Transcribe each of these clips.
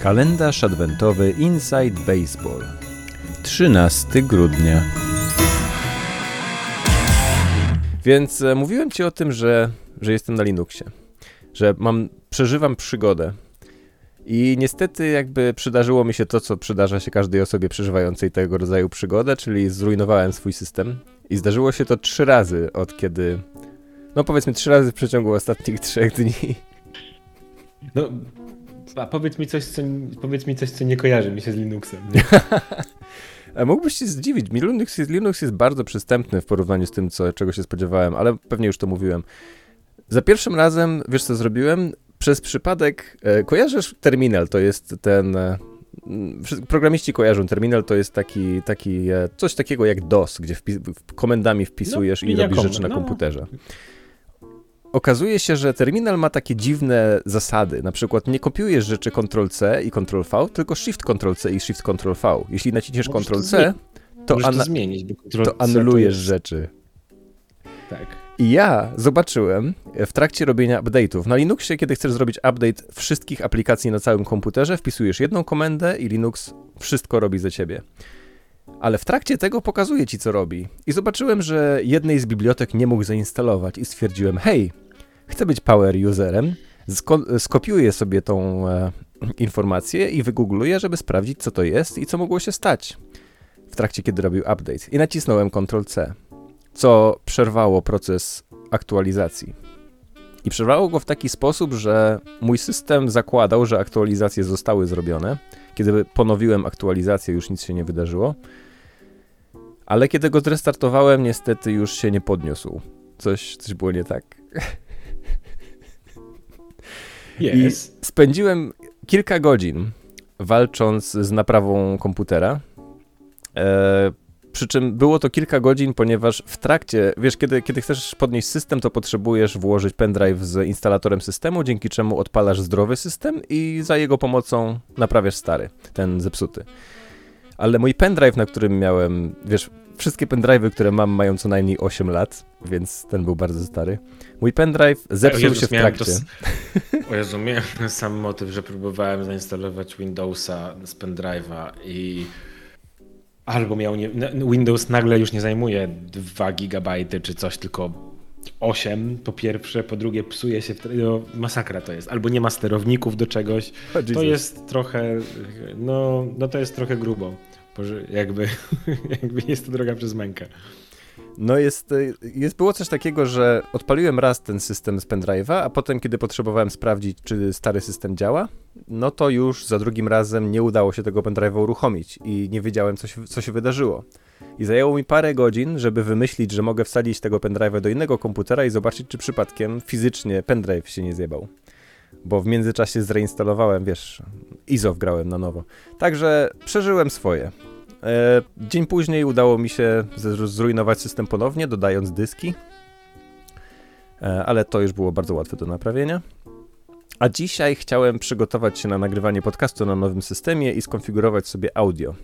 Kalendarz adwentowy Inside Baseball. 13 grudnia. Więc e, mówiłem ci o tym, że, że jestem na Linuxie. Że mam, przeżywam przygodę. I niestety jakby przydarzyło mi się to, co przydarza się każdej osobie przeżywającej tego rodzaju przygodę, czyli zrujnowałem swój system. I zdarzyło się to trzy razy od kiedy... No powiedzmy trzy razy w przeciągu ostatnich trzech dni. No, a powiedz mi coś, co, powiedz mi coś, co nie kojarzy mi się z Linuxem. A mógłbyś się zdziwić. Linux jest, Linux jest bardzo przystępny w porównaniu z tym, co, czego się spodziewałem, ale pewnie już to mówiłem. Za pierwszym razem, wiesz co zrobiłem? Przez przypadek, e, kojarzysz terminal, to jest ten... E, programiści kojarzą terminal, to jest taki, taki e, coś takiego jak DOS, gdzie wpis, komendami wpisujesz no, i robisz rzeczy na no. komputerze. Okazuje się, że terminal ma takie dziwne zasady. Na przykład nie kopiujesz rzeczy Ctrl-C i Ctrl-V, tylko Shift-Ctrl-C i Shift-Ctrl-V. Jeśli naciśniesz Ctrl-C, to, to, to, zmienić, to anulujesz jest... rzeczy. Tak. I ja zobaczyłem w trakcie robienia update'ów. Na Linuxie, kiedy chcesz zrobić update wszystkich aplikacji na całym komputerze, wpisujesz jedną komendę i Linux wszystko robi za ciebie. Ale w trakcie tego pokazuje ci, co robi. I zobaczyłem, że jednej z bibliotek nie mógł zainstalować i stwierdziłem, hej, chcę być power userem, sko skopiuję sobie tą e, informację i wygoogluję, żeby sprawdzić, co to jest i co mogło się stać w trakcie, kiedy robił update. I nacisnąłem Ctrl-C, co przerwało proces aktualizacji. I przerwało go w taki sposób, że mój system zakładał, że aktualizacje zostały zrobione. Kiedy ponowiłem aktualizację, już nic się nie wydarzyło. Ale kiedy go zrestartowałem, niestety już się nie podniósł. Coś, coś było nie tak. Yes. I spędziłem kilka godzin walcząc z naprawą komputera. E, przy czym było to kilka godzin, ponieważ w trakcie, wiesz, kiedy, kiedy chcesz podnieść system, to potrzebujesz włożyć pendrive z instalatorem systemu, dzięki czemu odpalasz zdrowy system i za jego pomocą naprawiasz stary, ten zepsuty. Ale mój pendrive, na którym miałem, wiesz, wszystkie pendrive'y, które mam, mają co najmniej 8 lat, więc ten był bardzo stary. Mój pendrive zepsuł Jezus, się w trakcie. O Jezu, miałem ten sam motyw, że próbowałem zainstalować Windowsa z pendrive'a i albo miał nie, Windows nagle już nie zajmuje 2 gigabajty czy coś, tylko 8 po pierwsze, po drugie psuje się, no, masakra to jest, albo nie ma sterowników do czegoś, to jest trochę, no, no to jest trochę grubo, jakby, jakby jest to droga przez mękę. No jest, jest, było coś takiego, że odpaliłem raz ten system z pendrive'a, a potem, kiedy potrzebowałem sprawdzić, czy stary system działa, no to już za drugim razem nie udało się tego pendrive'a uruchomić i nie wiedziałem, co się, co się wydarzyło. I zajęło mi parę godzin, żeby wymyślić, że mogę wsadzić tego pendrive'a do innego komputera i zobaczyć, czy przypadkiem fizycznie pendrive się nie zjebał. Bo w międzyczasie zreinstalowałem, wiesz, ISO wgrałem na nowo. Także przeżyłem swoje. E, dzień później udało mi się zrujnować system ponownie, dodając dyski. E, ale to już było bardzo łatwe do naprawienia. A dzisiaj chciałem przygotować się na nagrywanie podcastu na nowym systemie i skonfigurować sobie audio.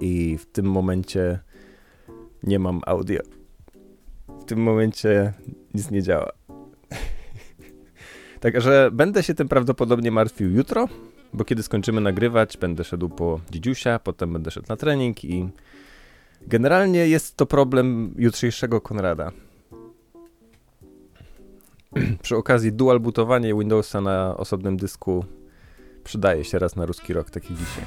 I w tym momencie nie mam audio. W tym momencie nic nie działa. Także będę się tym prawdopodobnie martwił jutro, bo kiedy skończymy nagrywać, będę szedł po dzidziusia, potem będę szedł na trening i generalnie jest to problem jutrzejszego Konrada. Przy okazji dual bootowanie Windowsa na osobnym dysku przydaje się raz na ruski rok, taki dzisiaj.